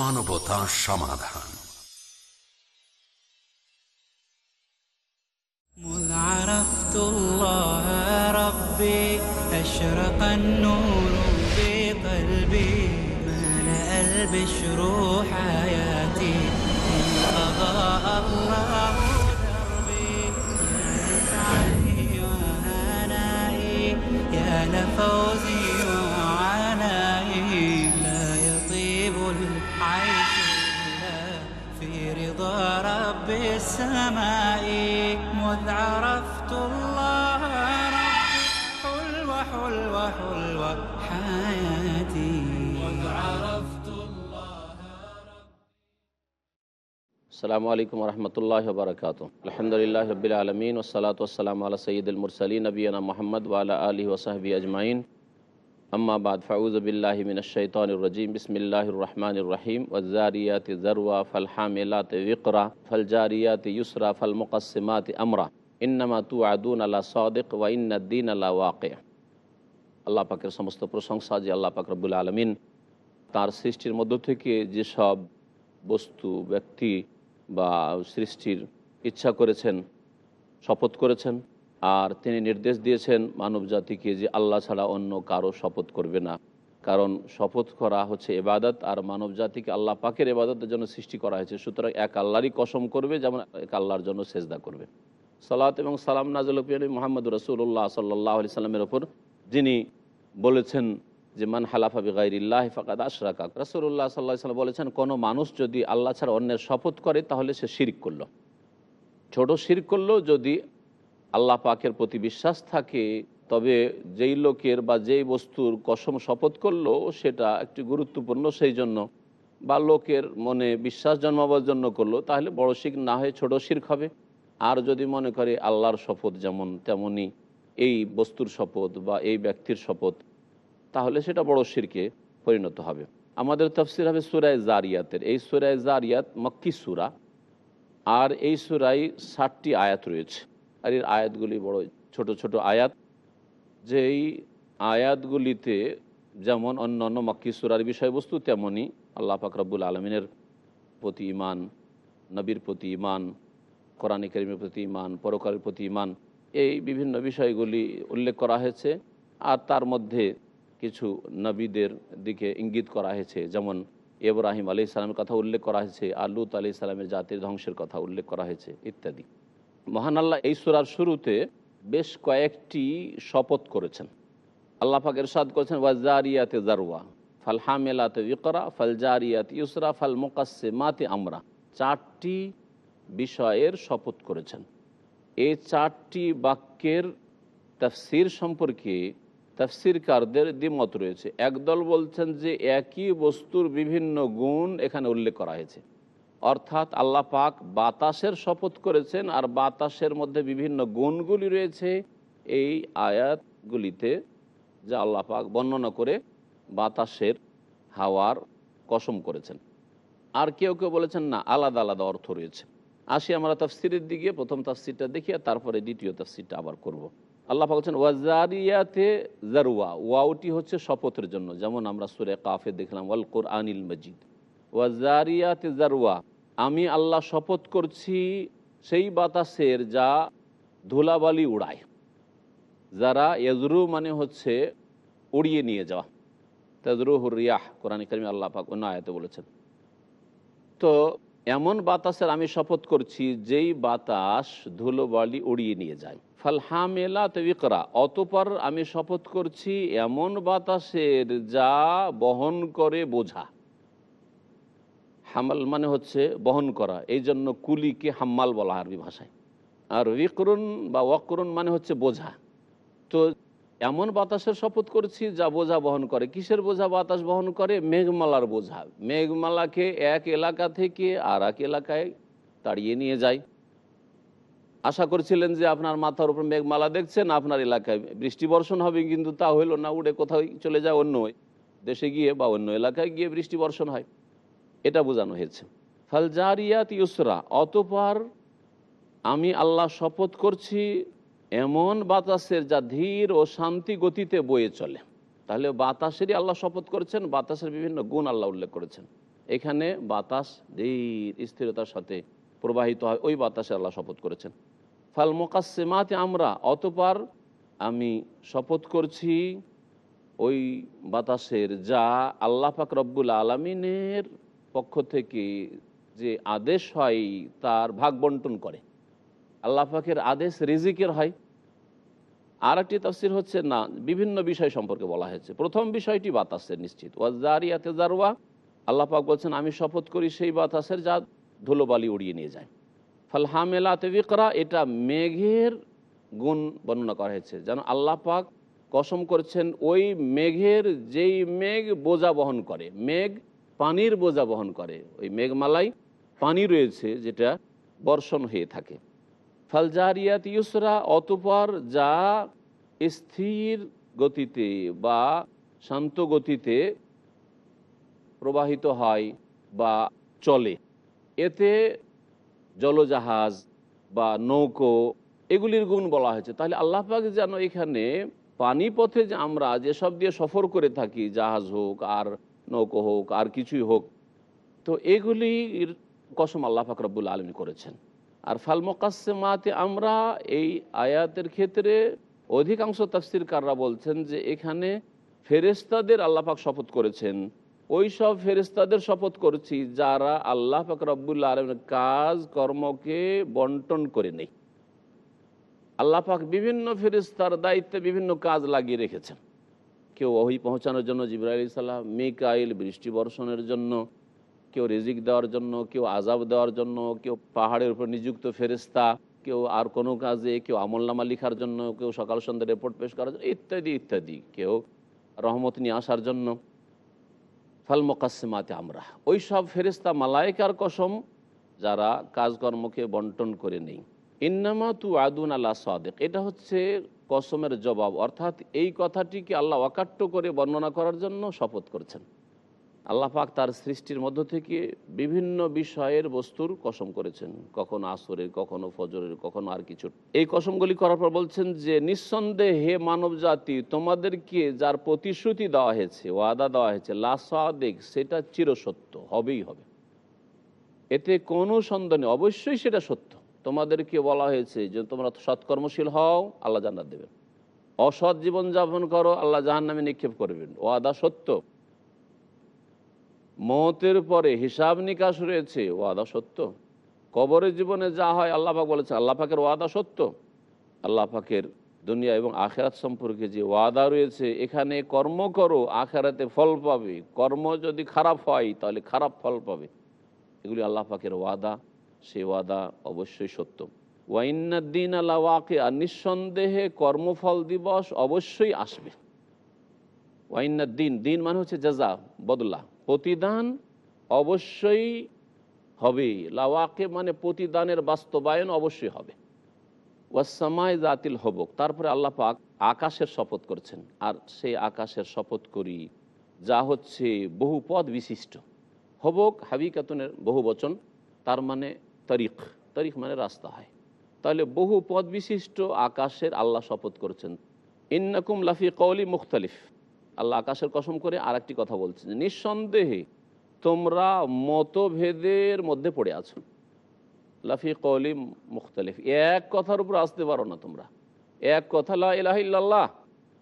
Piece TV Bangla মানবতা সমাধান مذ عرفت الله ربي أشرق النور في قلبي ملأ البشر حياتي إن قضاء الله دربي يا لسعدي وهنائي يا لفوزي رب السماء مذ عرفت الله ربي حلوة حلوة حلوة حياتي. مذ عرفت السلام عليكم ورحمة الله وبركاته. الحمد لله رب العالمين والصلاة والسلام على سيد المرسلين نبينا محمد وعلى آله وصحبه أجمعين. আম্মাবাদ ফাউজবিল্লাহিমিনশাইতানরজিম বিসমিল্লাহির রহমানির রহিম ওয়াজারিয়াত জরওয়া ফল হামিলাত ইকরা ফল জারিয়াত ইউসরা ফল মুকাসিমাত আমরা। ইন্নামা তু আদুন আল্লাহ সদিক ওয়া ইন্নাদ্দিন আল্লাহ ওয়াকে। আল্লাহ পাকের সমস্ত প্রশংসা যে আল্লাহ পাক রব্বুল আলমিন তার সৃষ্টির মধ্য থেকে যেসব বস্তু, ব্যক্তি বা সৃষ্টির ইচ্ছা করেছেন, শপথ করেছেন আর তিনি নির্দেশ দিয়েছেন মানব জাতিকে যে আল্লাহ ছাড়া অন্য কারও শপথ করবে না। কারণ শপথ করা হচ্ছে এবাদত আর মানব জাতিকে আল্লাহ পাকের এবাদতের জন্য সৃষ্টি করা হয়েছে। সুতরাং এক আল্লাহরই কসম করবে, যেমন এক আল্লাহর জন্য সেজদা করবে। সালাত এবং সালাম নাজল মোহাম্মদ রসুল্লাহ সাল্লাহ আলি সাল্লামের ওপর, যিনি বলেছেন যে, মান হালাফা বিগাইরিল্লাহ ফাকাদ আশরাকা। রসুল্লাহ সাল্লাহ সাল্লাম বলেছেন, কোনো মানুষ যদি আল্লাহ ছাড়া অন্যের শপথ করে, তাহলে সে শিরিক করল। ছোট শির করলেও যদি আল্লাহ পাকের প্রতি বিশ্বাস থাকে, তবে যেই লোকের বা যেই বস্তুর কসম শপথ করল সেটা একটি গুরুত্বপূর্ণ, সেই জন্য বা লোকের মনে বিশ্বাস জন্মাবার জন্য করল, তাহলে বড় শিখ না হয়ে ছোট শির্ক হবে। আর যদি মনে করে আল্লাহর শপথ যেমন তেমনই এই বস্তুর শপথ বা এই ব্যক্তির শপথ, তাহলে সেটা বড় শিরকে পরিণত হবে। আমাদের তফসির হবে সুরায় জারিয়াতের। এই সুরায় জারিয়াত মক্কি সুরা, আর এই সুরাই ষাটটি আয়াত রয়েছে। আর এর আয়াতগুলি বড়, ছোট ছোট আয়াত। যেই আয়াতগুলিতে যেমন অন্য অন্য মক্কি সুরার বিষয়বস্তু তেমনই আল্লাহ ফাকরাবুল আলমিনের প্রতি ইমান নবীর প্রতি ইমান কোরআন করিমের প্রতি ইমান পরকালের প্রতি ইমান এই বিভিন্ন বিষয়গুলি উল্লেখ করা হয়েছে। আর তার মধ্যে কিছু নবীদের দিকে ইঙ্গিত করা হয়েছে। যেমন ইব্রাহিম আলি ইসলামের কথা উল্লেখ করা হয়েছে আল্লুত আলি ইসলামের জাতির ধ্বংসের কথা উল্লেখ করা হয়েছে, ইত্যাদি। মহান আল্লাহ এই সুরার শুরুতে বেশ কয়েকটি শপথ করেছেন। আল্লাহ পাক এরশাদ করেছেন ওয়াজারিয়াতে জারুয়া ফাল হামেলাতে ইকরা, ফাল জারিয়াত ইউসরা, ফাল মোকাসে মাতে আমরা। চারটি বিষয়ের শপথ করেছেন। এই চারটি বাক্যের তাফসির সম্পর্কে তাফসিরকারদের দ্বিমত রয়েছে। একদল বলছেন যে একই বস্তুর বিভিন্ন গুণ এখানে উল্লেখ করা হয়েছে। অর্থাৎ আল্লাহ পাক বাতাসের শপথ করেছেন আর বাতাসের মধ্যে বিভিন্ন গুণগুলি রয়েছে এই আয়াতগুলিতে যা আল্লাহ পাক বর্ণনা করে বাতাসের হাওয়ার কসম করেছেন। আর কেউ কেউ বলেছেন, না, আলাদা আলাদা অর্থ রয়েছে। আসি আমরা তাফসিরের দিকে, প্রথম তাফসিরটা দেখি আর তারপরে দ্বিতীয় তাফসিরটা আবার করব। আল্লাহ পাক বলছেন, ওয়াজারিয়াতে জারুয়া ওয়াউটি হচ্ছে শপথের জন্য, যেমন আমরা সুরে কাফে দেখলাম, ওয়াল কোরআনিল মজিদ। ওয়াজারিয়াতে জারুয়া আমি আল্লাহ শপথ করছি সেই বাতাসের যা ধুলাবালি উড়ায়, যারা এজরু মানে হচ্ছে উড়িয়ে নিয়ে যাওয়া। তেজরুহুর রিয়াহ, কোরআন করিম আল্লাহ পাক অন্য আয়াতে বলেছেন। তো এমন বাতাসের আমি শপথ করছি যেই বাতাস ধুলোবালি উড়িয়ে নিয়ে যায়। ফাল হামেলা তেবিকরা অতপর আমি শপথ করছি এমন বাতাসের যা বহন করে বোঝা। হামাল মানে হচ্ছে বহন করা এই জন্য কুলিকে হাম্মাল বলা আরবি ভাষায়। আর বিকরুন বা ওয়াকরুন মানে হচ্ছে বোঝা। তো এমন বাতাসের শপথ করছি যা বোঝা বহন করে। কিসের বোঝা বাতাস বহন করে? মেঘমালার বোঝা। মেঘমালাকে এক এলাকা থেকে আর এক এলাকায় তাড়িয়ে নিয়ে যায়। আশা করছিলেন যে আপনার মাথার উপর মেঘমালা দেখছেন, আপনার এলাকায় বৃষ্টি বর্ষণ হবে, কিন্তু তা হইল না। উড়ে কোথাও চলে যায় অন্য দেশে গিয়ে বা অন্য এলাকায় গিয়ে বৃষ্টি বর্ষণ হয়। এটা বোঝানো হয়েছে। ফালজারিয়াত ইউসরা, অতপর আমি আল্লাহ শপথ করছি, এমন বাতাসের যা ধীর ও শান্তি গতিতে বয়ে চলে। তাহলে বাতাসেরই আল্লাহ শপথ করেছেন, বাতাসের বিভিন্ন গুণ আল্লাহ উল্লেখ করেছেন। এখানে বাতাস ধীর, স্থিরতার সাথে প্রবাহিত হয়, ওই বাতাসে আল্লাহ শপথ করেছেন। ফাল মোকাসেমাতে আমরা, অতপার আমি শপথ করছি, ওই বাতাসের যা আল্লাহ পাক রব্বুল আলমিনের পক্ষ থেকে যে আদেশ হয়, তার ভাগ বন্টন করে। আল্লাহ পাকের আদেশ রিজিকের হয়। আর একটি তফসির হচ্ছে, না, বিভিন্ন বিষয় সম্পর্কে বলা হয়েছে। প্রথম বিষয়টি বাতাসের নিশ্চিত। ওয়াজারিয়াতে জারওয়া, আল্লাহ পাক বলছেন, আমি শপথ করি সেই বাতাসের যা ধুলোবালি উড়িয়ে নিয়ে যায়। ফাল হামেলাতে বিকরা, এটা মেঘের গুণ বর্ণনা করা হয়েছে। যেন আল্লাহ পাক কসম করছেন, ওই মেঘের যেই মেঘ বোঝা বহন করে, মেঘ পানির বোঝা বহন করে। ওই মেঘমালাই পানি রয়েছে যেটা বর্ষণ হয়ে থাকে। ফালজারিয়াত ইউসরা, অতপর যা স্থির গতিতে বা শান্ত গতিতে প্রবাহিত হয় বা চলে। এতে জলজাহাজ বা নৌকো এগুলির গুণ বলা হয়েছে। তাহলে আল্লাহ পাক যেন এখানে পানি পথে যে আমরা যেসব দিয়ে সফর করে থাকি, জাহাজ হোক আর নৌকো হোক, আর কিছুই হোক। তো এগুলির কসম আল্লাহ পাক রব্বুল আলমী করেছেন। আর ফাল মোকাসেমাতে আমরা এই আয়াতের ক্ষেত্রে অধিকাংশ তাফসিরকাররা বলছেন যে এখানে ফেরেস্তাদের আল্লাহ পাক শপথ করেছেন। ওই সব ফেরেস্তাদের শপথ করছি যারা আল্লাহ পাক রব্বুল্লা আলমের কাজ, কর্মকে বন্টন করে নেই। আল্লাহ পাক বিভিন্ন ফেরিস্তার দায়িত্বে বিভিন্ন কাজ লাগিয়ে রেখেছেন। কেউ ওহি পৌঁছানোর জন্য জিব্রাইল সাল্লাম মিকাইল বৃষ্টি বর্ষণের জন্য, কেউ রিজিক দেওয়ার জন্য, কেউ আজাব দেওয়ার জন্য, কেউ পাহাড়ের উপর নিযুক্ত ফেরিস্তা কেউ আর কোনো কাজে, কেউ আমলনামা লিখার জন্য, কেউ সকাল সন্ধ্যা রিপোর্ট পেশ করার জন্য, ইত্যাদি ইত্যাদি। কেউ রহমত নিয়ে আসার জন্য। ফাল মোকাসিমাতে আমরা ওই সব ফেরিস্তা মালায়কার কসম, যারা কাজকর্মকে বন্টন করে নেই। ইন্নামা তু আদুন আল্লাহ সাদেক। এটা হচ্ছে কসমের জবাব। অর্থাৎ এই কথাটিকে আল্লাহ অকাট্য করে বর্ণনা করার জন্য শপথ করছেন। আল্লাহ পাক তার সৃষ্টির মধ্য থেকে বিভিন্ন বিষয়ের বস্তুর কসম করেছেন। কখনো আসরের, কখনো ফজরের, কখনো আর কিছু। এই কসমগুলি করার পর বলছেন যে, নিঃসন্দেহে মানব জাতি তোমাদেরকে যার প্রতিশ্রুতি দেওয়া হয়েছে, ওয়াদা দেওয়া হয়েছে লাসাদেক সেটা চিরসত্য, হবেই হবে। এতে কোনো সন্দেহ নেই। অবশ্যই সেটা সত্য। তোমাদেরকে বলা হয়েছে যে তোমরা সৎকর্মশীল হও, আল্লাহ জান্নাত দেবেন অসৎ জীবন যাপন করো, আল্লাহ জাহান নামে নিক্ষেপ করবেন। ওয়াদা সত্য। মতের পরে হিসাব নিকাশ রয়েছে, ওয়াদা সত্য। কবরের জীবনে যা হয়, আল্লাহ পাক বলেছে, আল্লাহ পাকের ওয়াদা সত্য। আল্লাহ পাকের দুনিয়া এবং আখেরাত সম্পর্কে যে ওয়াদা রয়েছে, এখানে কর্ম করো, আখেরাতে ফল পাবে। কর্ম যদি খারাপ হয়, তাহলে খারাপ ফল পাবে। এগুলি আল্লাহ পাকের ওয়াদা। সে ওয়াদা অবশ্যই সত্য। ওয়াইনাদ্দিন আল্লাহ আর নিঃসন্দেহে কর্মফল দিবস অবশ্যই আসবে। ওয়াইনাদ্দিন দিন মানে হচ্ছে জাজা বদলা। প্রতিদান অবশ্যই হবে। লাওয়াকে মানে প্রতিদানের বাস্তবায়ন অবশ্যই হবে। ওয়াসামায় জাতিল হবক, তারপরে আল্লাহ পাক আকাশের শপথ করছেন। আর সেই আকাশের শপথ করি, যা হচ্ছে বহু পদ বিশিষ্ট। হবক হাবি হাবিকাতনের বহু বচন তার মানে তারিখ। তারিখ মানে রাস্তা হয়। তাহলে বহু পদ বিশিষ্ট আকাশের আল্লাহ শপথ করেছেন। ইন্নাকুম লাফি কৌলি মুখতালিফ। আল্লাহ আকাশের কসম করে আর একটি কথা বলছেন। নিঃসন্দেহে তোমরা মতভেদের মধ্যে পড়ে আছো। লাফি কৌলি মুখতালিফ। এক কথার উপর আসতে পারো না তোমরা। এক কথা, লা ইলাহা ইল্লাল্লাহ।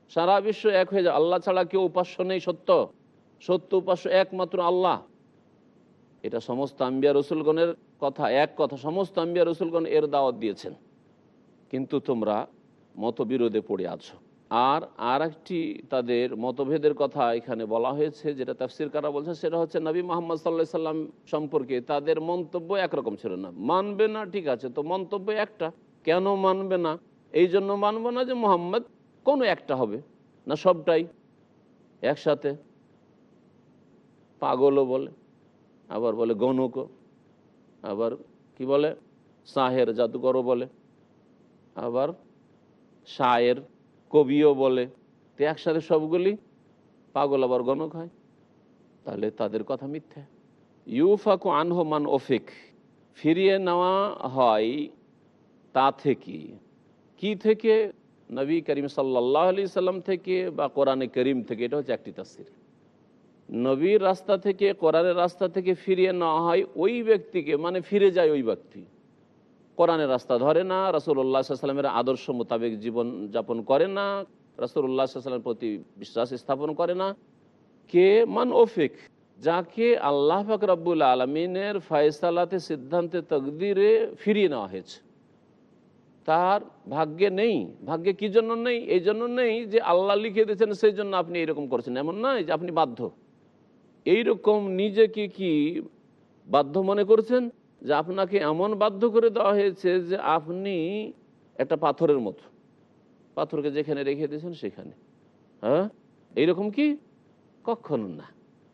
সারা বিশ্ব এক হয়ে যায় আল্লাহ ছাড়া কেউ উপাস্য নেই সত্য। সত্য উপাস্য একমাত্র আল্লাহ। এটা সমস্ত আম্বিয়া রসুলগণের কথা, এক কথা, সমস্ত আম্বিয়া রসুলগণ এর দাওয়াত দিয়েছেন। কিন্তু তোমরা মতবিরোধে পড়ে আছো। আর আর একটি তাদের মতভেদের কথা এখানে বলা হয়েছে, যেটা তাফসির কারা বলছে, সেটা হচ্ছে নবী মোহাম্মদ সাল্লাহ সাল্লাম সম্পর্কে তাদের মন্তব্য একরকম ছিল না। মানবে না, ঠিক আছে, তো মন্তব্য একটা। কেন মানবে না? এই জন্য মানবে না যে মোহাম্মদ কোনো একটা হবে, না সবটাই একসাথে। পাগলও বলে, আবার বলে গণকও। আবার কি বলে? শাহের জাদুকরও বলে। আবার শায়ের কবিও বলে। তো একসাথে সবগুলি পাগল আবার গণক হয়। তাহলে তাদের কথা মিথ্যা। ইউফাকু আনহমান ওফিক। ফিরিয়ে নেওয়া হয় তা থেকে। কি থেকে? নবী করিম সাল্লাহ আলি সাল্লাম থেকে বা কোরআনে করিম থেকে? এটা হচ্ছে একটি তাফসির। নবীর রাস্তা থেকে, কোরআনের রাস্তা থেকে ফিরিয়ে নেওয়া হয় ওই ব্যক্তিকে মানে ফিরে যায় ওই ব্যক্তি। কোরআনের রাস্তা ধরে না রসুল্লাহ সাল্লামের আদর্শ মোতাবেক জীবন যাপন করে না রসুল্লাহ সাল্লামের প্রতি বিশ্বাস স্থাপন করে না। কে? মান ওফিক, যাকে আল্লাহ পাক রব্বুল আলমিনের ফয়সালাতে, সিদ্ধান্তে, তকদিরে ফিরিয়ে নেওয়া হয়েছে। তার ভাগ্যে নেই। ভাগ্যে কি জন্য নেই? এই জন্য নেই যে আল্লাহ লিখে দিয়েছেন, সেই জন্য আপনি এরকম করছেন। এমন নয় যে আপনি বাধ্য। এইরকম নিজেকে কি বাধ্য মনে করছেন? যে আপনাকে এমন বাধ্য করে দেওয়া হয়েছে যে আপনি একটা পাথরের মতো। পাথরকে যেখানে রেখে দিয়েছেন সেখানে। হ্যাঁ? এইরকম কি? কখনো না।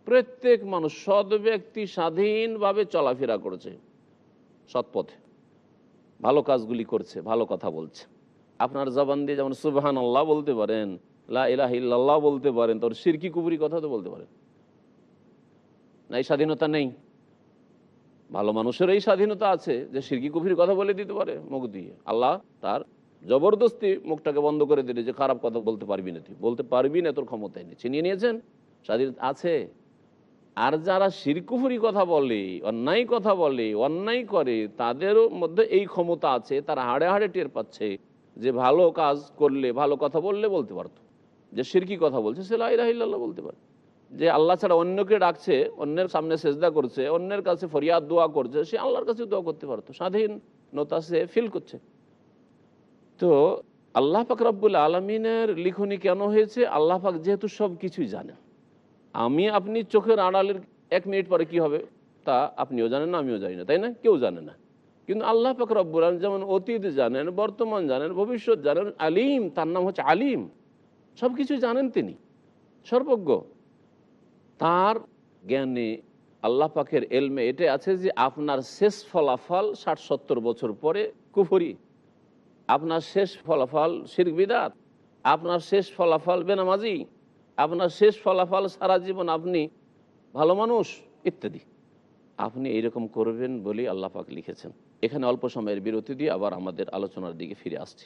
প্রত্যেক মানুষ সৎ ব্যক্তি স্বাধীনভাবে চলাফেরা করছে। সৎপথে ভালো কাজগুলি করছে, ভালো কথা বলছে। আপনার জবান দিয়ে যেমন সুবহান আল্লাহ বলতে পারেন, লা ইলাহ বলতে পারেন, তোর সিরকি কুবুরি কথা তো বলতে পারেন। না, এই স্বাধীনতা নেই। ভালো মানুষের এই স্বাধীনতা আছে যে সিরকি কুফির কথা বলে দিতে পারে, মুখ দিয়ে। আল্লাহ তার জবরদস্তি মুখটাকে বন্ধ করে দিলে যে খারাপ কথা বলতে পারবি না তুই। বলতে পারবি না, তোর ক্ষমতায় নেই। চিনিয়ে নিয়েছেন? স্বাধীনতা আছে। আর যারা শিরকুফুরি কথা বলে, অন্যায় কথা বলে, অন্যায় করে তাদেরও মধ্যে এই ক্ষমতা আছে, তারা হাড়ে হাড়ে টের পাচ্ছে যে ভালো কাজ করলে, ভালো কথা বললে বলতে পারতো। যে সিরকি কথা বলছে, সে লাইরাহিল্লাহ বলতে পারে। যে আল্লাহ ছাড়া অন্যকে ডাকছে, অন্যের সামনে সেজদা করছে, অন্যের কাছে ফরিয়াদ দোয়া করছে, সে আল্লাহর কাছে দোয়া করতে পারতো। স্বাধীনতা সে ফিল করছে। তো আল্লাহ পাক রব্বুল আলমিনের লিখনি কেন হয়েছে? আল্লাহ পাক যেহেতু সব কিছুই জানেন আমি আপনি চোখের আড়ালের এক মিনিট পরে কি হবে? তা আপনিও জানেন না, আমিও জানি না, তাই না? কেউ জানে না। কিন্তু আল্লাহ পাক রব্বুল আলম যেমন অতীত জানেন, বর্তমান জানেন, ভবিষ্যৎ জানেন, আলিম, তার নাম হচ্ছে আলিম। সব কিছু জানেন তিনি। সর্বজ্ঞ। তার জ্ঞানে আল্লাহ পাকের এলমে এটা আছে যে আপনার শেষ ফলাফল ষাট সত্তর বছর পরে কুফরি। আপনার শেষ ফলাফল শির বিদাত। আপনার শেষ ফলাফল বেনামাজি। আপনার শেষ ফলাফল সারা জীবন আপনি ভালো মানুষ, ইত্যাদি। আপনি এইরকম করবেন বলে আল্লাহ পাক লিখেছেন। এখানে অল্প সময়ের বিরতি দিয়ে আবার আমাদের আলোচনার দিকে ফিরে আসছি।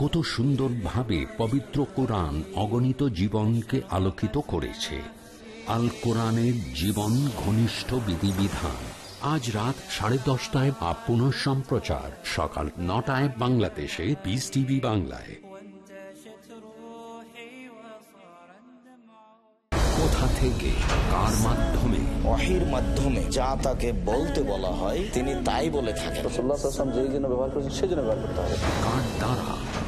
কত সুন্দরভাবে পবিত্র কোরআন অগণিত জীবনকে আলোকিত করেছে। আল কোরআনের জীবন ঘনিষ্ঠ বিধিবিধান। আজ রাত সাড়ে দশটায় বা পুনঃ সম্প্রচার। সকাল নটায় বাংলাদেশে পিস টিভি বাংলায়। কোথা থেকে কার মাধ্যমে? অহির মাধ্যমে যা তাকে বলতে বলা হয় তিনি তাই বলে থাকেন। ব্যবহার করেছেন সেজন্য ব্যবহার করতে হবে। কার দ্বারা?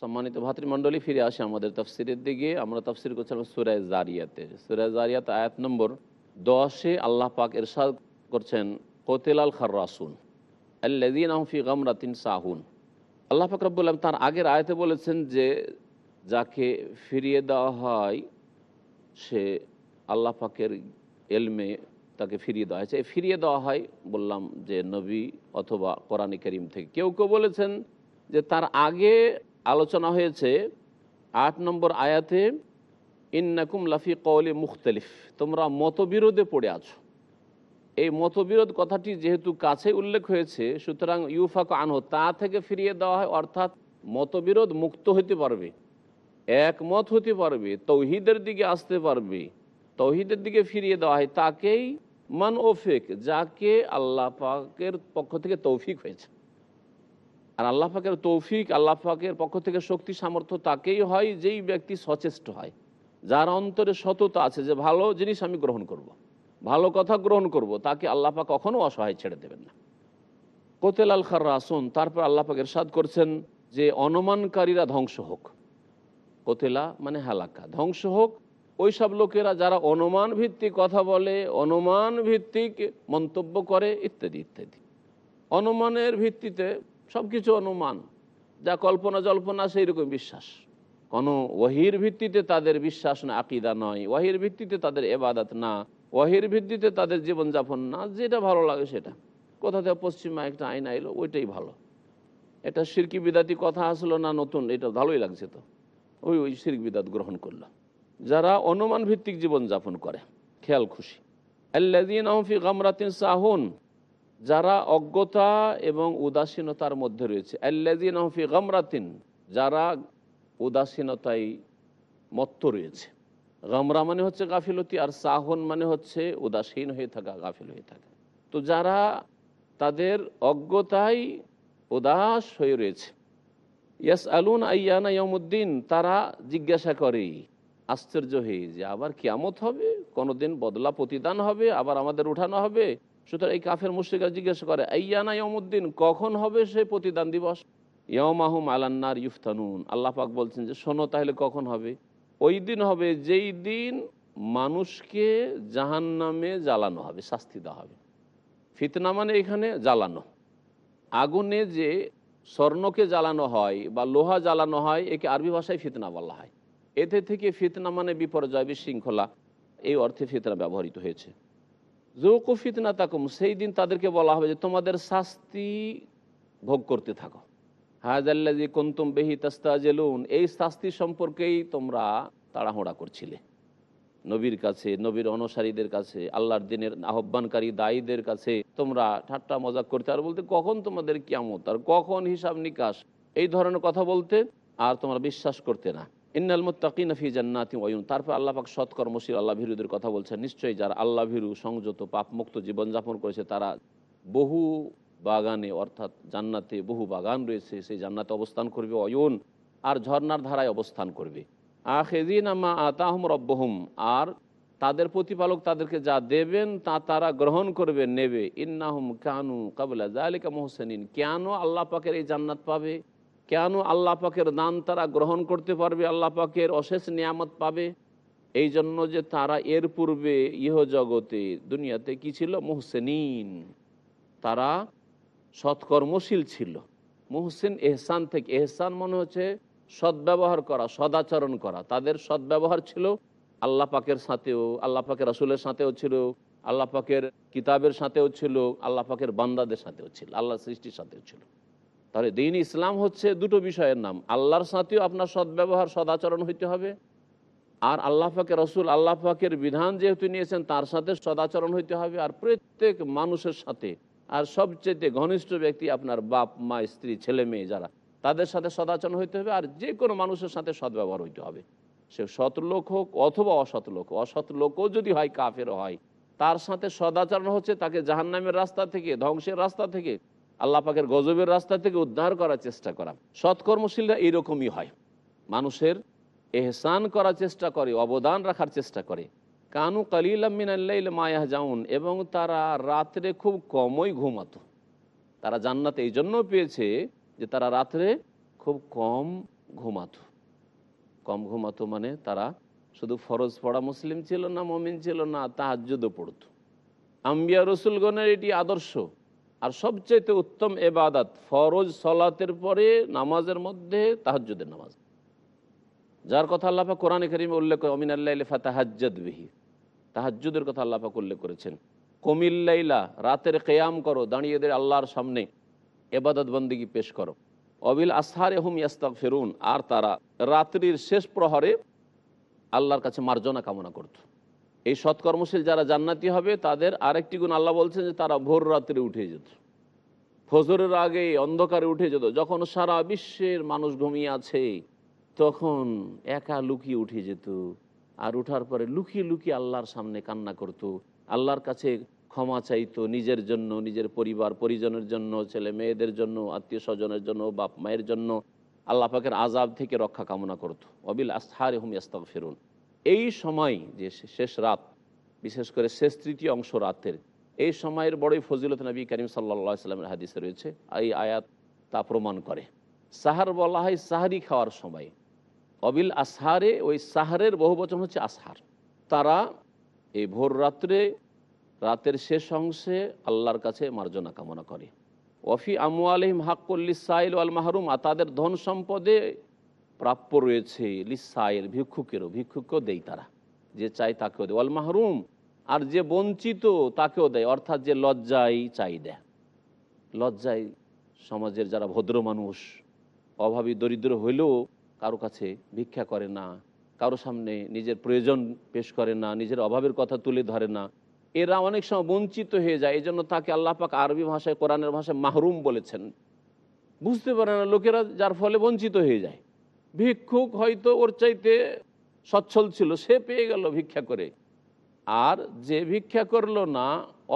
সম্মানিত ভাতৃমণ্ডলী ফিরে আসে আমাদের তফসিরের দিকে। আমরা তফসির করছিলাম সুরায় জারিয়াতে সুরায় জারিয়াত আয়াত নম্বর দশে আল্লাহ পাক এরশাদ করছেন কোতেলাল খার রাসুন আল্লাদিন আহফি গামরাতিন সাহুন। আল্লাহ পাক রব্বুল আলম তার আগের আয়াতে বলেছেন যে, যাকে ফিরিয়ে দেওয়া হয়, সে আল্লাহ পাকের এলমে তাকে ফিরিয়ে দেওয়া হয়েছে। ফিরিয়ে দেওয়া হয়, বললাম যে নবী অথবা কোরআনে করিম থেকে। কেউ কেউ বলেছেন যে তার আগে আলোচনা হয়েছে আট নম্বর আয়াতে, ইন্নাকুম লাফি কওলি মুখতালিফ তোমরা মতবিরোধে পড়ে আছো। এই মতবিরোধ কথাটি যেহেতু কাছে উল্লেখ হয়েছে, সুতরাং ইউফাক আনহ, তা থেকে ফিরিয়ে দেওয়া হয়, অর্থাৎ মতবিরোধ মুক্ত হতে পারবে, একমত হতে পারবে, তৌহিদের দিকে আসতে পারবে, তৌহিদের দিকে ফিরিয়ে দেওয়া হয়, তাকেই মান ওফেক যাকে আল্লাহ পাকের পক্ষ থেকে তৌফিক হয়েছে। আর আল্লাহ পাকের তৌফিক, আল্লাহ পাকের পক্ষ থেকে শক্তি, সামর্থ্য তাকেই হয় যেই ব্যক্তি সচেষ্ট হয়। যার অন্তরে সততা আছে যে ভালো জিনিস আমি গ্রহণ করব। ভালো কথা গ্রহণ করব, তাকে আল্লাহ পাক কখনো অসহায় ছেড়ে দেবেন না। কোতেল আল খার রাসুন তারপর আল্লাহ পাক এরশাদ করছেন যে অনুমানকারীরা ধ্বংস হোক। কোতেলা মানে হালাকা। ধ্বংস হোক ওই সব লোকেরা যারা অনুমান ভিত্তিক কথা বলে অনুমান ভিত্তিক মন্তব্য করে, ইত্যাদি ইত্যাদি। অনুমানের ভিত্তিতে সব কিছু অনুমান। যা কল্পনা জল্পনা সেই রকম বিশ্বাস। কোনো ওহির ভিত্তিতে তাদের বিশ্বাস না, আকিদা নয়। ওহির ভিত্তিতে তাদের এবাদত না। ওয়াহির ভিত্তিতে তাদের জীবনযাপন না। যেটা ভালো লাগে সেটা। কোথা থেকে পশ্চিমা একটা আইন আইলো, ওইটাই ভালো। এটা সিরকি বিদাতি কথা আসলো না নতুন, এটা ভালোই লাগছে তো। ওই ওই শিরক বিদাত গ্রহণ করল। যারা অনুমান ভিত্তিক জীবনযাপন করে, খেয়াল খুশি। আল্লাদিন আহফি গামরাতিন সাহুন। যারা অজ্ঞতা এবং উদাসীনতার মধ্যে রয়েছে। আল্লাদিন আহফি গামরাতিন, যারা উদাসীনতায় মত্ত রয়েছে। গামরা মানে হচ্ছে গাফিলতি, আর সাহন মানে হচ্ছে উদাসীন হয়ে থাকা, গাফিল হয়ে থাকা। তো যারা তাদের অজ্ঞতায় উদাস হয়ে রয়েছে ইয়াস আলুন আইয়ানা ইয়মুদ্দিন তারা জিজ্ঞাসা করে, আশ্চর্য হয়ে যে আবার কিয়ামত হবে? কোনোদিন বদলা প্রতিদান হবে? আবার আমাদের উঠানো হবে? সুতরাং এই কাফের মুশ্রিকা জিজ্ঞাসা করে, আইয়ানা ইয়মুদ্দিন কখন হবে সে প্রতিদান দিবস? ইয়মাহুম আলান্নার ইউফতানুন আল্লাহ পাক বলছেন যে, শোনো তাহলে কখন হবে? ওই দিন হবে, যেই দিন মানুষকে জাহান নামে জ্বালানো হবে, শাস্তি দেওয়া হবে। ফিতনা মানে এখানে জ্বালানো। আগুনে যে স্বর্ণকে জ্বালানো হয় বা লোহা জ্বালানো হয়, একে আরবি ভাষায় ফিতনা বলা হয়। এতে থেকে ফিতনা মানে বিপর্যয়, বিশৃঙ্খলা। এই অর্থে ফিতনা ব্যবহৃত হয়েছে। জৌকু ফিতনা তাকুম সেই দিন তাদেরকে বলা হবে যে তোমাদের শাস্তি ভোগ করতে থাকো। হাজাল্লাজি কন্তুম বেহি তাস্তাজেলুন, এই শাস্তি সম্পর্কেই তোমরা তাড়াহুড়া করছিলে। নবীর কাছে, নবীর অনুসারীদের কাছে, আল্লাহর দিনের আহ্বানকারী দায়ীদের কাছে তোমরা ঠাট্টা মজাক করতে, আর বলতে কখন তোমাদের কিয়ামত, আর কখন হিসাব নিকাশ, এই ধরনের কথা বলতে আর তোমরা বিশ্বাস করতে না। ইন্নাল মুত্তাকিন ফি জান্নাতি ওয়ুন তারপর আল্লাহ পাক সৎকর্মশীল, আল্লাহ ভীরুদের কথা বলছেন, নিশ্চয়ই যারা আল্লাহ ভীরু, সংযত, পাপমুক্ত জীবনযাপন করেছে, তারা বহু বাগানে, অর্থাৎ জান্নাতে বহু বাগান রয়েছে, সেই জান্নাতে অবস্থান করবে, অয়ন আর ঝর্নার ধারায় অবস্থান করবে। আখেদিন আতাহম রব্বহুম, আর তাদের প্রতিপালক তাদেরকে যা দেবেন, তা তারা গ্রহণ করবে, নেবে। ইন্নাহুম কানু কাবলা জালিকা মোহসেনিন। কেন আল্লাহ পাকের এই জান্নাত পাবে? কেন আল্লাহ পাকের দান তারা গ্রহণ করতে পারবে, আল্লাহ পাকের অশেষ নিয়ামত পাবে। এই জন্য যে তারা এর পূর্বে ইহ জগতে, দুনিয়াতে কি ছিল? মোহসেনিন। তারা সৎকর্মশীল ছিল। মুহসিন এহসান থেকে, এহসান মনে হচ্ছে সদ্ব্যবহার করা, সদাচরণ করা। তাদের সদ্ব্যবহার ছিল আল্লাহ পাকের সাথেও, আল্লাহ পাকের রসুলের সাথেও ছিল, আল্লাহ পাকের কিতাবের সাথেও ছিল, আল্লাহ পাকের বান্দাদের সাথেও ছিল আল্লাহ সৃষ্টির সাথেও ছিল। তাহলে দিন ইসলাম হচ্ছে দুটো বিষয়ের নাম। আল্লাহর সাথেও আপনার সদ্ব্যবহার, সদাচরণ হইতে হবে। আর আল্লাহ পাকের রসুল, আল্লাহ পাকের বিধান যেহেতু নিয়েছেন, তার সাথে সদাচরণ হইতে হবে। আর প্রত্যেক মানুষের সাথে, আর সবচেয়ে ঘনিষ্ঠ ব্যক্তি আপনার বাপ, মা, স্ত্রী, ছেলে, মেয়ে যারা, তাদের সাথে সদাচরণ হইতে হবে। আর যে কোনো মানুষের সাথে সদ্ব্যবহার হইতে হবে। সে সৎ লোক হোক অথবা অসৎ লোক। অসৎ লোকও যদি হয় কাফের হয়, তার সাথে সদাচরণ হচ্ছে তাকে জাহান্নামের রাস্তা থেকে, ধ্বংসের রাস্তা থেকে আল্লাহ পাকের গজবের রাস্তা থেকে উদ্ধার করার চেষ্টা করা। সৎকর্মশীলরা এইরকমই হয়। মানুষের এহসান করার চেষ্টা করে, অবদান রাখার চেষ্টা করে। কানু কালিল মিনাল্লাইল মায়াহ জাউন এবং তারা রাত্রে খুব কমই ঘুমাতো। তারা জান্নাত এই জন্য পেয়েছে যে তারা রাত্রে খুব কম ঘুমাতো। কম ঘুমাতো মানে তারা শুধু ফরজ পড়া মুসলিম ছিল না, মমিন ছিল না, তাহাজ্জুদও পড়তো। আম্বিয়া রসুলগণের এটি আদর্শ। আর সবচাইতে উত্তম এবাদাত ফরজ সলাতের পরে নামাজের মধ্যে তাহাজ্জুদের নামাজ। যার কথা আল্লাপা কোরআনে করিমে উল্লেখ করে অমিন আল্লাহ ফাতাহাজ্জদ বিহি। তাহাজ্জুদের কথা আল্লাপাক উল্লেখ করেছেন। কমিল্লাইলা রাতের কেয়াম করো দাঁড়িয়েদের আল্লাহর সামনে এবাদত বন্দিগি পেশ করো। অবিল আসহারে হুম ইয়াস্তাক ফেরুন আর তারা রাত্রির শেষ প্রহরে আল্লাহর কাছে মার্জনা কামনা করত। এই সৎকর্মশীল যারা জান্নাতি হবে, তাদের আরেকটি গুণ আল্লাহ বলছেন যে তারা ভোর রাত্রে উঠে যেত। ফজরের আগে অন্ধকারে উঠে যেত। যখন সারা বিশ্বের মানুষ ঘুমিয়ে আছে, তখন একা লুকিয়ে উঠে যেত। আর উঠার পরে লুকিয়ে লুকিয়ে আল্লাহর সামনে কান্না করত। আল্লাহর কাছে ক্ষমা চাইতো নিজের জন্য, নিজের পরিবার, পরিজনের জন্য, ছেলে মেয়েদের জন্য, আত্মীয় স্বজনের জন্য, বাপ মায়ের জন্য। আল্লাহ পাকের আজাব থেকে রক্ষা কামনা করত। অবিল আস্থারে হুম ইয়াস্তাক ফেরুন এই সময় যে শেষ রাত, বিশেষ করে শেষ তৃতীয় অংশ রাতের, এই সময়ের বড়ই ফজিলত নবী করিম সাল্লা সাল্লামের হাদিসে রয়েছে। এই আয়াত তা প্রমাণ করে। সাহার বলা হয় সাহারি খাওয়ার সময়। অবিল আসহারে, ওই সাহারের বহু বচন হচ্ছে আসহার। তারা এই ভোর রাত্রে, রাতের শেষ অংশে আল্লাহর কাছে মার্জনা কামনা করে। ওফি আমু আলহিম হাক্কুল্লিসাইল আল মাহরুম, আর তাদের ধন সম্পদে প্রাপ্য রয়েছে লিসাইল ভিক্ষুকেরও, ভিক্ষুককেও দেয় তারা। যে চাই তাকেও দেয়। অল মাহরুম, আর যে বঞ্চিত তাকেও দেয়। অর্থাৎ যে লজ্জাই চাই দেয় লজ্জায় সমাজের যারা ভদ্র মানুষ, অভাবী দরিদ্র হইলেও কারও কাছে ভিক্ষা করে না, কারও সামনে নিজের প্রয়োজন পেশ করে না, নিজের অভাবের কথা তুলে ধরে না, এরা অনেক সময় বঞ্চিত হয়ে যায়। এই জন্য তাকে আল্লাহ পাক আরবি ভাষায়, কোরআনের ভাষায় মাহরুম বলেছেন। বুঝতে পারে না, লোকেরা যার ফলে বঞ্চিত হয়ে যায়। ভিক্ষুক হয়তো ওর চাইতে সচ্ছল ছিল, সে পেয়ে গেল ভিক্ষা করে। আর যে ভিক্ষা করল না,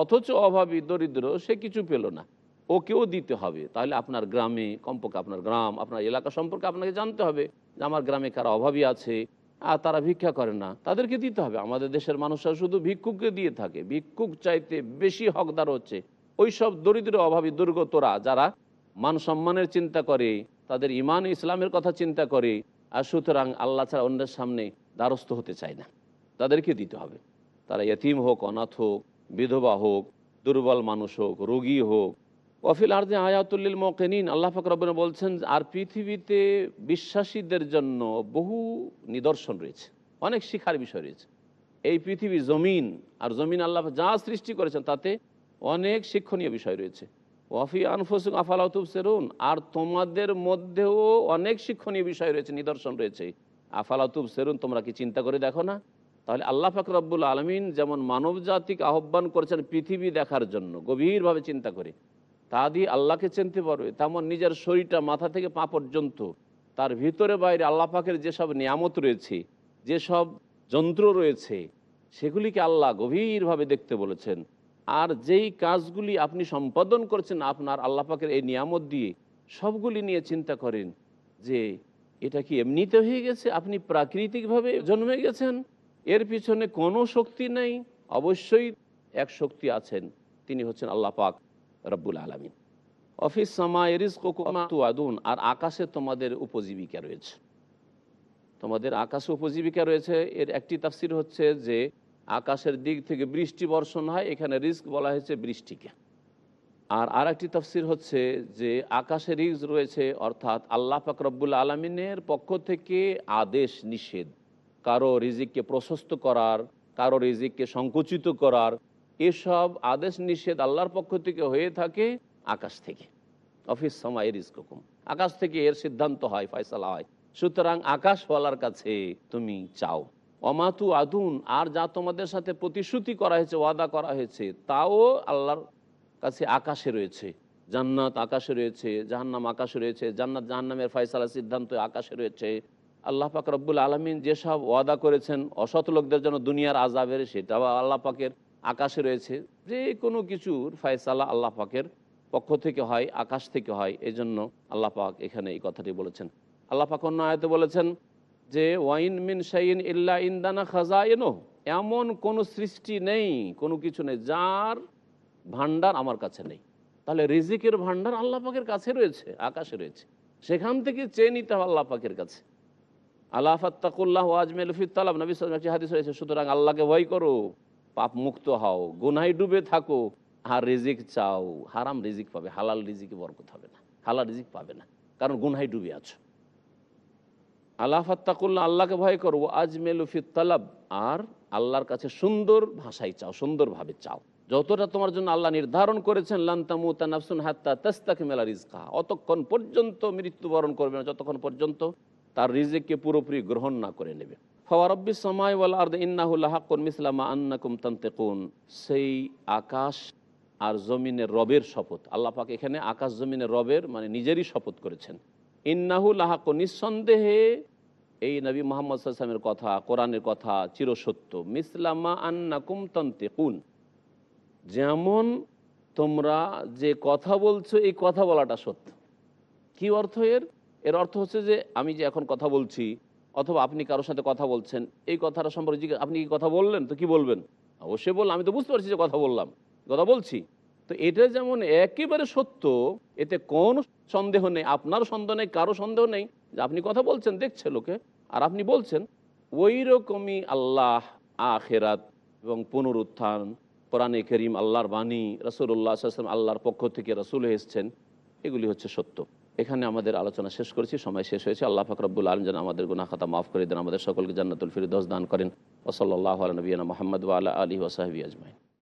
অথচ অভাবী, দরিদ্র, সে কিছু পেল না। ওকেও দিতে হবে। তাহলে আপনার গ্রামে, কমপক্ষে আপনার গ্রাম, আপনার এলাকা সম্পর্কে আপনাকে জানতে হবে যে আমার গ্রামে কারা অভাবী আছে, আর তারা ভিক্ষা করে না। তাদেরকে দিতে হবে। আমাদের দেশের মানুষরা শুধু ভিক্ষুককে দিয়ে থাকে। ভিক্ষুক চাইতে বেশি হকদার হচ্ছে। ওই সব দরিদ্র, অভাবী, দুর্গতরা, যারা মান সম্মানের চিন্তা করে তাদের ইমান ইসলামের কথা চিন্তা করে আর সুতরাং আল্লাহ ছাড়া অন্যের সামনে দ্বারস্থ হতে চায় না। তাদেরকে দিতে হবে। তারা ইয়তিম হোক, অনাথ হোক, বিধবা হোক, দুর্বল মানুষ হোক, রোগী হোক। ওয়াফিল আর্দে আয়াতুল্লিল মকেনিন আল্লাহ ফকরবিন বলছেন, আর পৃথিবীতে বিশ্বাসীদের জন্য বহু নিদর্শন রয়েছে, অনেক শিখার বিষয় রয়েছে। এই পৃথিবী জমিন, আর জমিন আল্লাহ যা সৃষ্টি করেছেন তাতে অনেক শিক্ষণীয় বিষয় রয়েছে। ওয়াফি আনফুসুম আফালাতুব সেরুন আর তোমাদের মধ্যেও অনেক শিক্ষণীয় বিষয় রয়েছে, নিদর্শন রয়েছে। আফালাতুব সেরুন তোমরা কি চিন্তা করে দেখো না? তাহলে আল্লাহ ফাকরাবুল আলমিন যেমন মানব জাতিকে আহ্বান করেছেন পৃথিবী দেখার জন্য, গভীরভাবে চিন্তা করে, তা দিয়ে আল্লাহকে চিনতে পারবে, তেমন নিজের শরীরটা মাথা থেকে পা পর্যন্ত, তার ভিতরে বাইরে আল্লাহ পাকের যেসব নিয়ামত রয়েছে, যেসব যন্ত্র রয়েছে, সেগুলিকে আল্লাহ গভীরভাবে দেখতে বলেছেন। আর যেই কাজগুলি আপনি সম্পাদন করছেন আপনার আল্লাহ পাকের এই নিয়ামত দিয়ে, সবগুলি নিয়ে চিন্তা করেন যে এটা কি এমনিতে হয়ে গেছে? আপনি প্রাকৃতিকভাবে জন্মে গেছেন? এর পিছনে কোনো শক্তি নেই? অবশ্যই এক শক্তি আছেন, তিনি হচ্ছেন আল্লাহ পাক রব্বুল আলমিন। অফিস সামা এরিস কোকুমাতুয়াদুন আর আকাশে তোমাদের উপজীবিকা রয়েছে। তোমাদের আকাশে উপজীবিকা রয়েছে, এর একটি তাফসির হচ্ছে যে আকাশের দিক থেকে বৃষ্টি বর্ষণ হয়, এখানে রিস্ক বলা হয়েছে বৃষ্টিকে। আর আর একটি তফসির হচ্ছে যে আকাশে রিস্ক রয়েছে, অর্থাৎ আল্লাহ ফাকরবুল আলমিনের পক্ষ থেকে আদেশ নিষেধ। কারও রিজিককে প্রশস্ত করার, কারও রিজিককে সংকুচিত করার, এসব আদেশ নিষেধ আল্লাহর পক্ষ থেকে হয়ে থাকে আকাশ থেকে। অফিস সময় রিস্ক রিস্ককুম আকাশ থেকে এর সিদ্ধান্ত হয়, ফয়সালা হয়। সুতরাং আকাশওয়ালার কাছে তুমি চাও। অমাতু আদুন, আর যা তোমাদের সাথে প্রতিশ্রুতি করা হয়েছে, ওয়াদা করা হয়েছে, তাও আল্লাহর কাছে আকাশে রয়েছে। জান্নাত আকাশে রয়েছে, জাহান্নাম আকাশে রয়েছে, জান্নাত জাহান্নামের ফয়সালা সিদ্ধান্ত আকাশে রয়েছে। আল্লাহ পাক রব্বুল আলমিন যেসব ওয়াদা করেছেন, অসৎ লোকদের জন্য দুনিয়ার আজাবের সেটাও আল্লাহ পাকের আকাশে রয়েছে। যে কোনো কিছুর ফয়সালা আল্লাহ পাকের পক্ষ থেকে হয়, আকাশ থেকে হয় এই জন্য আল্লাহ পাক এখানে এই কথাটি বলেছেন। আল্লাহ পাক অন্য আয়তে বলেছেন যে ওয়াইন মিন শাইন ইল্লা ইন্দানা খাজা এনো এমন কোনো সৃষ্টি নেই, কোনো কিছু নেই, যার ভান্ডার আমার কাছে নেই। তাহলে রিজিকের ভান্ডার আল্লাহ পাকের কাছে রয়েছে, আকাশে রয়েছে। সেখান থেকে চেয়ে নিতে হবে আল্লাহ পাকের কাছে। আল্লাহ ফাত্তাকুল্লাহ আজমেল ফিতালাম নবী একটি হাদিস রয়েছে, সুতরাং আল্লাহকে ভয় করো, পাপ মুক্ত হও, গুনায় ডুবে থাকো, আর রিজিক চাও, হারাম রিজিক পাবে, হালাল রিজিকে বরকত হবে না, হালাল রিজিক পাবে না, কারণ গুনহাই ডুবে আছো। আল্লাহ ফাত্তাকুল্লাহ, আল্লাহকে ভয় করো আজমেল ফিতালাব আর আল্লাহর কাছে সুন্দর ভাষায় চাও, সুন্দরভাবে চাও। যতটা তোমার জন্য আল্লাহ নির্ধারণ করেছেন লান্তামু তানাফসুন হাত্তা তাস্তাকে মেলা রিজকা অতক্ষণ পর্যন্ত মৃত্যুবরণ করবে না, যতক্ষণ পর্যন্ত তার রিজিককে পুরোপুরি গ্রহণ না করে নেবে। ফওয়ারব্বি সময় ওয়াল আর্দ ইন্নাহুল্লাহ হাক্কুন মিসলামা আন্নাকুম তান্তেকুন। সেই আকাশ আর জমিনের রবের শপথ। আল্লাহ পাক এখানে আকাশ জমিনের রবের মানে নিজেরই শপথ করেছেন। ইন্নাহুল হাক্ক নিঃসন্দেহে এই নবী মোহাম্মদ সাল্লামের কথা, কোরআনের কথা চিরসত্য। মিসলামা আন্নাকুম তান্তেকুন। যেমন তোমরা যে কথা বলছো, এই কথা বলাটা সত্য। কি অর্থ এর? এর অর্থ হচ্ছে যে আমি যে এখন কথা বলছি, অথবা আপনি কারোর সাথে কথা বলছেন, এই কথাটা সম্পর্কে আপনি কি কথা বললেন? তো কি বলবেন? অবশ্যই বললাম, আমি তো বুঝতে পারছি যে কথা বললাম, কথা বলছি। তো এটা যেমন একেবারে সত্য, এতে কোন সন্দেহ নেই আপনার সন্দেহ নেই, কারও সন্দেহ নেই। যে আপনি কথা বলছেন, দেখছে লোকে, আর আপনি বলছেন ওই রকমই আল্লাহ আখেরাত এবং পুনরুত্থান, কোরআনে করিম আল্লাহর বাণী রসুল্লাহ আল্লাহর পক্ষ থেকে রসুল এসছেন। এগুলি হচ্ছে সত্য। এখানে আমাদের আলোচনা শেষ করেছি, সময় শেষ হয়েছে। আল্লাহ ফাকরবুল আলম যেন আমাদের গুনা খাতা মাফ করে দেন, আমাদের সকলকে জান্নাতুল ফিরদোস দান করেন। ওসল্লাহ নবীনা মোহাম্মদ ওয়ালা আলী ওসাহাবি আজমাই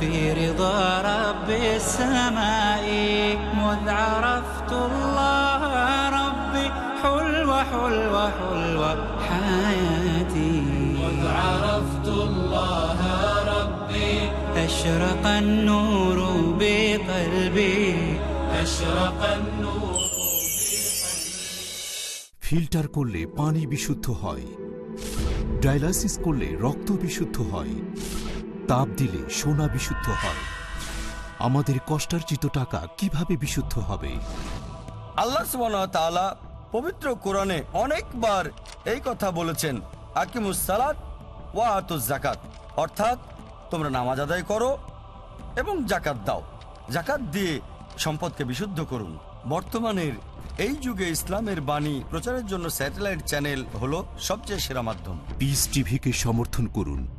في رضا رب السماء مذ عرفت الله ربي حلوة حلوة حلوة حياتي مذ عرفت الله ربي أشرق النور بقلبي أشرق النور ফিল্টার করলে পানি বিশুদ্ধ হয় ডায়ালাসিস করলে রক্ত বিশুদ্ধ হয় তাপ দিলে সোনা বিশুদ্ধ হয়। আমাদের কষ্টার্জিত টাকা কীভাবে বিশুদ্ধ হবে? আল্লাহ তাআলা পবিত্র কোরআনে অনেকবার এই কথা বলেছেন আকিমুস সালাত ওয়া আতুস জাকাত অর্থাৎ তোমরা নামাজ আদায় করো এবং জাকাত দাও। জাকাত দিয়ে সম্পদকে বিশুদ্ধ করুন। বর্তমানের এই যুগে ইসলামের বাণী প্রচারের জন্য স্যাটেলাইট চ্যানেল হলো সবচেয়ে সেরা মাধ্যম। পিস টিভিকে সমর্থন করুন।